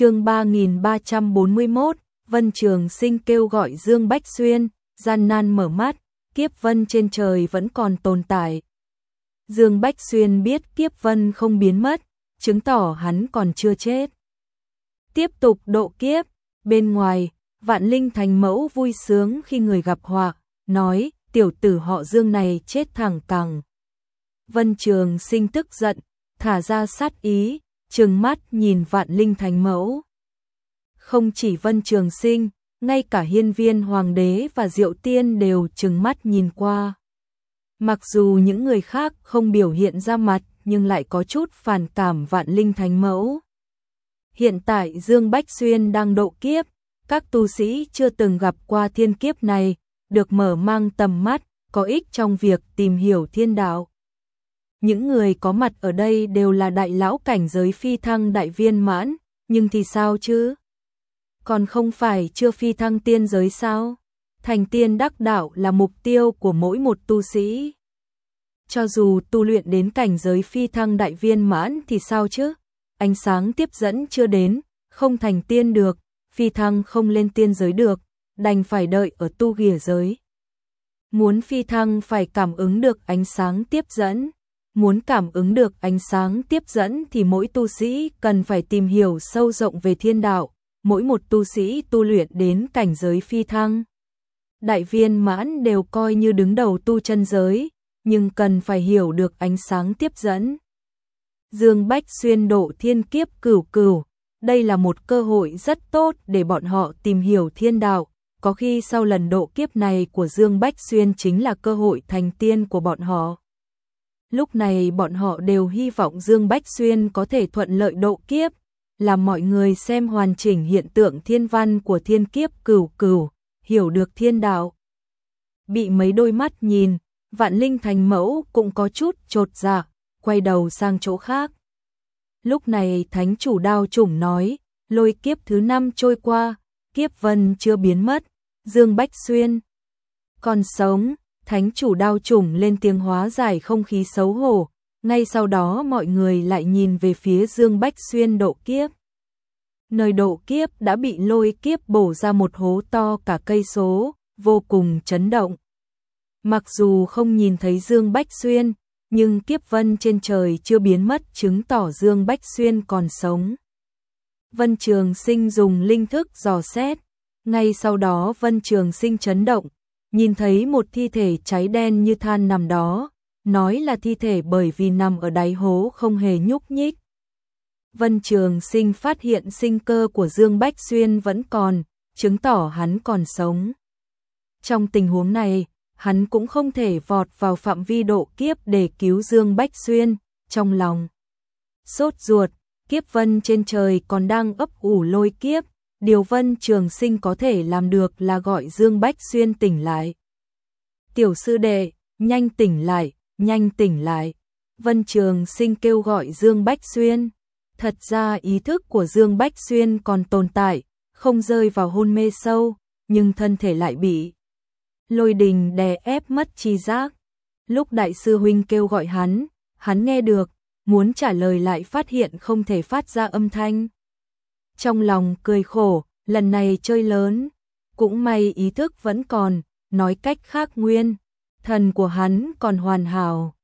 chương 3341, Vân Trường Sinh kêu gọi Dương Bách Xuyên, gian nan mở mắt, kiếp vân trên trời vẫn còn tồn tại. Dương Bách Xuyên biết kiếp vân không biến mất, chứng tỏ hắn còn chưa chết. Tiếp tục độ kiếp, bên ngoài, vạn linh thành mẫu vui sướng khi người gặp họa, nói, tiểu tử họ Dương này chết thẳng cẳng. Vân Trường Sinh tức giận, thả ra sát ý, trừng mắt nhìn vạn linh thành mẫu. Không chỉ Vân Trường Sinh, ngay cả hiên viên hoàng đế và diệu tiên đều trừng mắt nhìn qua. Mặc dù những người khác không biểu hiện ra mặt nhưng lại có chút phản cảm vạn linh thành mẫu. Hiện tại Dương Bách Xuyên đang độ kiếp, các tu sĩ chưa từng gặp qua thiên kiếp này, được mở mang tầm mắt, có ích trong việc tìm hiểu thiên đạo. Những người có mặt ở đây đều là đại lão cảnh giới phi thăng đại viên mãn, nhưng thì sao chứ? Còn không phải chưa phi thăng tiên giới sao? Thành tiên đắc đạo là mục tiêu của mỗi một tu sĩ. Cho dù tu luyện đến cảnh giới phi thăng đại viên mãn thì sao chứ? Ánh sáng tiếp dẫn chưa đến, không thành tiên được, phi thăng không lên tiên giới được, đành phải đợi ở tu ghìa giới. Muốn phi thăng phải cảm ứng được ánh sáng tiếp dẫn. Muốn cảm ứng được ánh sáng tiếp dẫn thì mỗi tu sĩ cần phải tìm hiểu sâu rộng về thiên đạo, mỗi một tu sĩ tu luyện đến cảnh giới phi thăng. Đại viên mãn đều coi như đứng đầu tu chân giới, nhưng cần phải hiểu được ánh sáng tiếp dẫn. Dương Bách xuyên độ thiên kiếp cửu cửu, đây là một cơ hội rất tốt để bọn họ tìm hiểu thiên đạo, có khi sau lần độ kiếp này của Dương Bách Xuyên chính là cơ hội thành tiên của bọn họ. Lúc này bọn họ đều hy vọng Dương Bách Xuyên có thể thuận lợi độ kiếp, làm mọi người xem hoàn chỉnh hiện tượng thiên văn của thiên kiếp cửu cửu, hiểu được thiên đạo. Bị mấy đôi mắt nhìn, vạn linh thành mẫu cũng có chút trột dạ, quay đầu sang chỗ khác. Lúc này thánh chủ đao chủng nói, lôi kiếp thứ năm trôi qua, kiếp vân chưa biến mất, Dương Bách Xuyên. Còn sống, thánh chủ đao trùng lên tiếng hóa giải không khí xấu hổ, ngay sau đó mọi người lại nhìn về phía Dương Bách Xuyên độ kiếp. Nơi độ kiếp đã bị lôi kiếp bổ ra một hố to cả cây số, vô cùng chấn động. Mặc dù không nhìn thấy Dương Bách Xuyên, nhưng kiếp vân trên trời chưa biến mất chứng tỏ Dương Bách Xuyên còn sống. Vân Trường Sinh dùng linh thức dò xét, ngay sau đó Vân Trường Sinh chấn động, nhìn thấy một thi thể cháy đen như than nằm đó, nói là thi thể bởi vì nằm ở đáy hố không hề nhúc nhích. Vân Trường Sinh phát hiện sinh cơ của Dương Bách Xuyên vẫn còn, chứng tỏ hắn còn sống. Trong tình huống này, hắn cũng không thể vọt vào phạm vi độ kiếp để cứu Dương Bách Xuyên, trong lòng. Sốt ruột, kiếp vân trên trời còn đang ấp ủ lôi kiếp, điều vân trường sinh có thể làm được là gọi Dương Bách Xuyên tỉnh lại. Tiểu sư đệ, nhanh tỉnh lại, nhanh tỉnh lại. Vân Trường Sinh kêu gọi Dương Bách Xuyên. Thật ra ý thức của Dương Bách Xuyên còn tồn tại, không rơi vào hôn mê sâu, nhưng thân thể lại bị lôi đình đè ép mất chi giác. Lúc đại sư huynh kêu gọi hắn, hắn nghe được, muốn trả lời lại phát hiện không thể phát ra âm thanh. Trong lòng cười khổ, lần này chơi lớn, cũng may ý thức vẫn còn, nói cách khác nguyên, thần của hắn còn hoàn hảo.